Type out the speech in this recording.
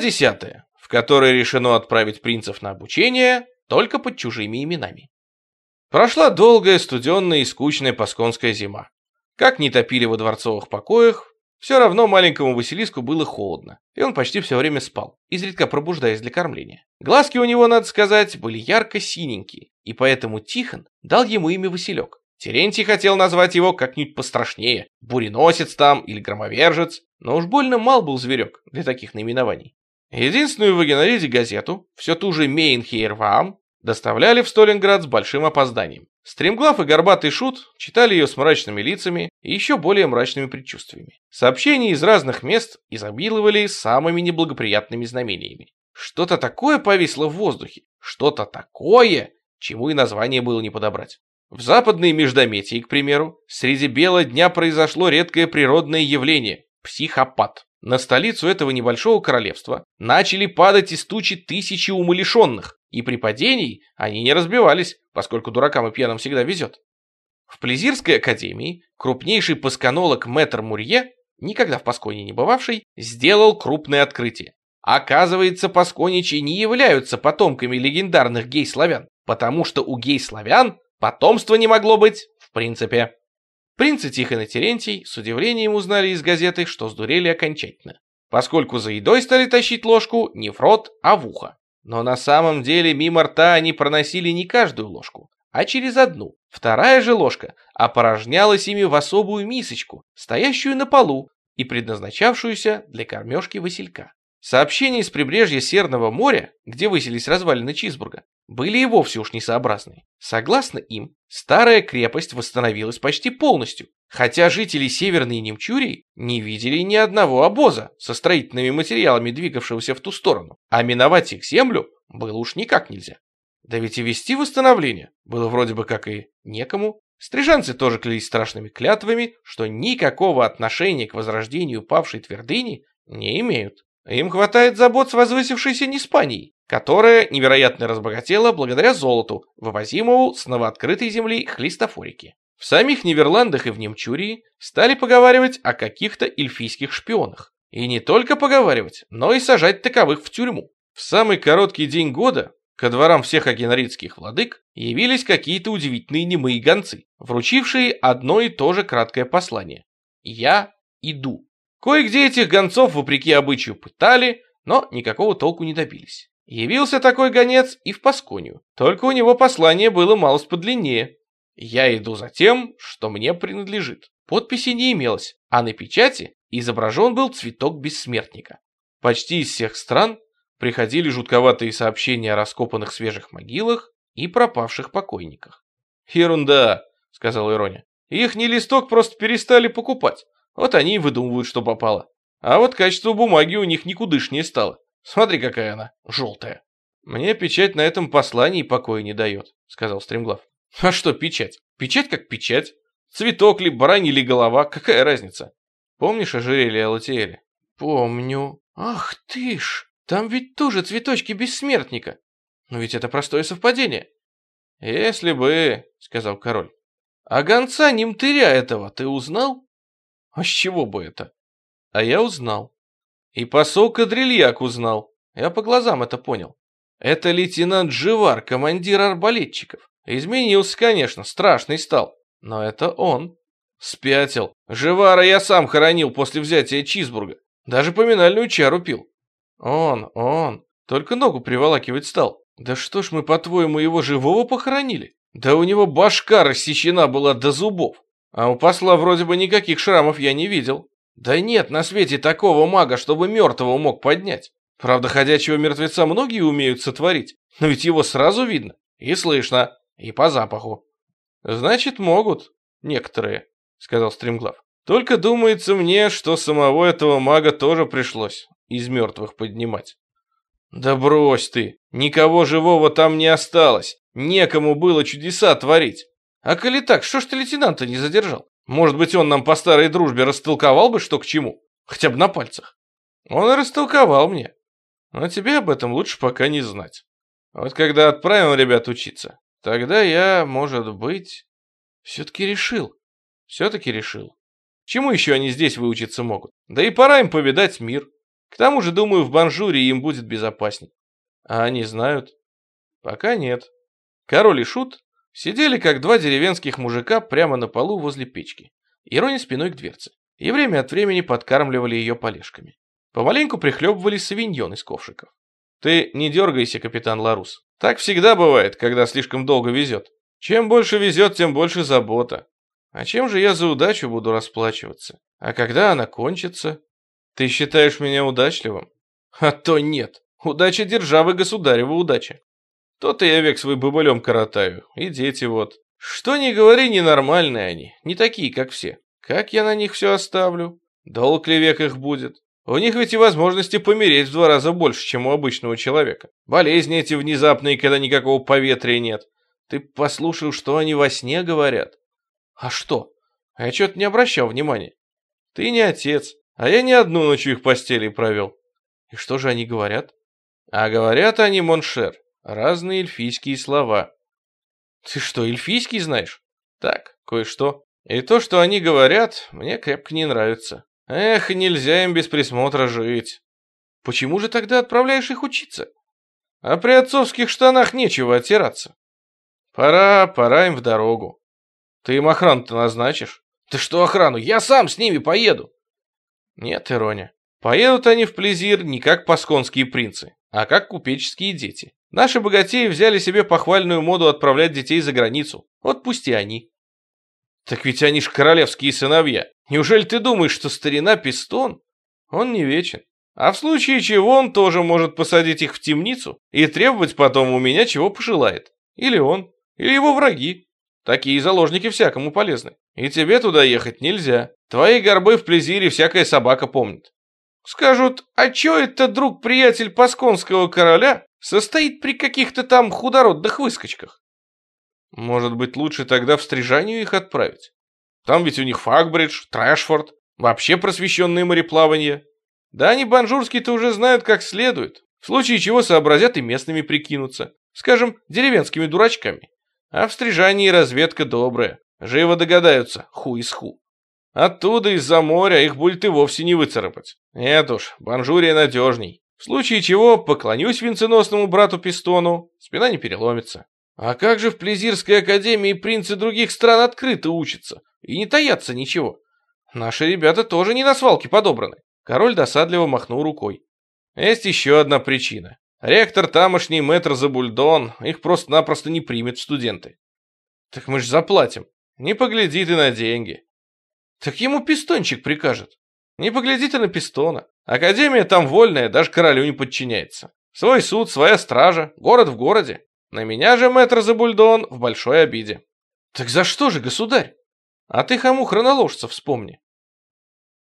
десятая, в которой решено отправить принцев на обучение только под чужими именами. Прошла долгая, студенная и скучная пасконская зима. Как не топили во дворцовых покоях, все равно маленькому Василиску было холодно, и он почти все время спал, изредка пробуждаясь для кормления. Глазки у него, надо сказать, были ярко-синенькие, и поэтому Тихон дал ему имя Василек. Терентий хотел назвать его как-нибудь пострашнее, буреносец там или громовержец, но уж больно мал был зверек для таких наименований. Единственную в Вагенолиде газету, все ту же Мейнхейрваам, доставляли в Сталинград с большим опозданием. Стремглав и горбатый шут читали ее с мрачными лицами и еще более мрачными предчувствиями. Сообщения из разных мест изобиловали самыми неблагоприятными знамениями. Что-то такое повисло в воздухе, что-то такое, чему и название было не подобрать. В западной Междометии, к примеру, среди бела дня произошло редкое природное явление – психопат. На столицу этого небольшого королевства начали падать из тучи тысячи умалишенных, и при падении они не разбивались, поскольку дуракам и пьяным всегда везет. В Плезирской академии крупнейший пасконолог Мэтр Мурье, никогда в Пасконе не бывавший, сделал крупное открытие. Оказывается, пасконичи не являются потомками легендарных гей-славян, потому что у гей-славян потомства не могло быть в принципе. Принцы Тихон и Терентий с удивлением узнали из газеты, что сдурели окончательно, поскольку за едой стали тащить ложку не в рот, а в ухо. Но на самом деле мимо рта они проносили не каждую ложку, а через одну. Вторая же ложка опорожнялась ими в особую мисочку, стоящую на полу и предназначавшуюся для кормежки Василька. Сообщения из прибрежья Серного моря, где выселись развалины Чизбурга, были и вовсе уж несообразны. Согласно им, старая крепость восстановилась почти полностью, хотя жители Северной Немчурии не видели ни одного обоза со строительными материалами, двигавшегося в ту сторону, а миновать их землю было уж никак нельзя. Да ведь и вести восстановление было вроде бы как и некому. Стрижанцы тоже клялись страшными клятвами, что никакого отношения к возрождению павшей твердыни не имеют. Им хватает забот с возвысившейся Неспанией, которая невероятно разбогатела благодаря золоту, вывозимому с новооткрытой земли Хлистофорики. В самих Ниверландах и в Немчурии стали поговаривать о каких-то эльфийских шпионах. И не только поговаривать, но и сажать таковых в тюрьму. В самый короткий день года ко дворам всех агеноритских владык явились какие-то удивительные немые гонцы, вручившие одно и то же краткое послание. «Я иду». Кое-где этих гонцов, вопреки обычаю, пытали, но никакого толку не добились. Явился такой гонец и в Пасконию, только у него послание было малость подлиннее. «Я иду за тем, что мне принадлежит». Подписи не имелось, а на печати изображен был цветок бессмертника. Почти из всех стран приходили жутковатые сообщения о раскопанных свежих могилах и пропавших покойниках. «Ерунда», — сказал Ироня. «Их не листок просто перестали покупать. Вот они и выдумывают, что попало. А вот качество бумаги у них никудышнее стало. Смотри, какая она, желтая. Мне печать на этом послании покоя не дает, сказал Стремглав. А что печать? Печать как печать. Цветок ли, баранья ли голова, какая разница? Помнишь ожерелье Алатиэля? Помню. Ах ты ж, там ведь тоже цветочки бессмертника. Но ведь это простое совпадение. Если бы, сказал король. А гонца Немтыря этого ты узнал? А с чего бы это? А я узнал. И посол Кадрильяк узнал. Я по глазам это понял. Это лейтенант Живар, командир арбалетчиков. Изменился, конечно, страшный стал. Но это он. Спятил. Живара я сам хоронил после взятия Чизбурга. Даже поминальную чару пил. Он, он. Только ногу приволакивать стал. Да что ж мы, по-твоему, его живого похоронили? Да у него башка рассечена была до зубов. А у посла вроде бы никаких шрамов я не видел. Да нет на свете такого мага, чтобы мертвого мог поднять. Правда, ходячего мертвеца многие умеют сотворить, но ведь его сразу видно, и слышно, и по запаху. Значит, могут некоторые, сказал Стремглав. Только думается мне, что самого этого мага тоже пришлось из мертвых поднимать. Да брось ты, никого живого там не осталось, некому было чудеса творить. А коли так, что ж ты лейтенанта не задержал? Может быть, он нам по старой дружбе растолковал бы, что к чему? Хотя бы на пальцах. Он и растолковал мне. Но тебе об этом лучше пока не знать. Вот когда отправим ребят учиться, тогда я, может быть, все-таки решил. Все-таки решил. Чему еще они здесь выучиться могут? Да и пора им повидать мир. К тому же, думаю, в Банжуре им будет безопасней. А они знают? Пока нет. Король и Шут сидели, как два деревенских мужика, прямо на полу возле печки. Ирония спиной к дверце. И время от времени подкармливали ее полежками. Помаленьку прихлебывали савиньон из ковшиков. Ты не дергайся, капитан Ларус. Так всегда бывает, когда слишком долго везет. Чем больше везет, тем больше забота. А чем же я за удачу буду расплачиваться? А когда она кончится? Ты считаешь меня удачливым? А то нет. Удача державы государева удача. То-то я век свой бобылем коротаю. И дети вот. Что ни говори, ненормальные они. Не такие, как все. Как я на них все оставлю? Долг ли век их будет? У них ведь и возможности помереть в два раза больше, чем у обычного человека. Болезни эти внезапные, когда никакого поветрия нет. Ты послушай, что они во сне говорят. А что? А я что-то не обращал внимания. Ты не отец, а я не одну ночь в их постели провел. И что же они говорят? А говорят они, mon cher, разные эльфийские слова. Ты что, эльфийский знаешь? Так, кое-что. И то, что они говорят, мне крепко не нравится. Эх, нельзя им без присмотра жить. Почему же тогда отправляешь их учиться? А при отцовских штанах нечего оттираться. Пора, пора им в дорогу. Ты им охрану-то назначишь? Ты что охрану? Я сам с ними поеду. Нет, Ироня. Поедут они в Плезир не как пасконские принцы, а как купеческие дети. Наши богатеи взяли себе похвальную моду отправлять детей за границу. Вот пусть и они. Так ведь они ж королевские сыновья. Неужели ты думаешь, что старина Пистон? Он не вечен. А в случае чего он тоже может посадить их в темницу и требовать потом у меня чего пожелает. Или он, или его враги. Такие заложники всякому полезны. И тебе туда ехать нельзя. Твои горбы в Плезире всякая собака помнит. Скажут, а чё это друг-приятель пасконского короля состоит при каких-то там худородных выскочках? Может быть, лучше тогда в Стрижанию их отправить? Там ведь у них Факбридж, Трэшфорд, вообще просвещенные мореплавания. Да они банжурские-то уже знают как следует. В случае чего сообразят и местными прикинуться. Скажем, деревенскими дурачками. А в Стрижании разведка добрая. Живо догадаются, ху из ху. Оттуда, из-за моря, их будет и вовсе не выцарапать. Нет уж, Банжурия надежней. В случае чего поклонюсь венценосному брату Пистону, спина не переломится. А как же в Плезирской академии принцы других стран открыто учатся и не таятся ничего? Наши ребята тоже не на свалке подобраны. Король досадливо махнул рукой. Есть еще одна причина. Ректор тамошний мэтр Забульдон их просто-напросто не примет в студенты. Так мы ж заплатим. Не погляди ты на деньги. Так ему пистончик прикажет. Не погляди ты на пистона. Академия там вольная, даже королю не подчиняется. Свой суд, своя стража, город в городе. На меня же мэтр Забульдон в большой обиде. Так за что же, государь? А ты хому хроноложца вспомни.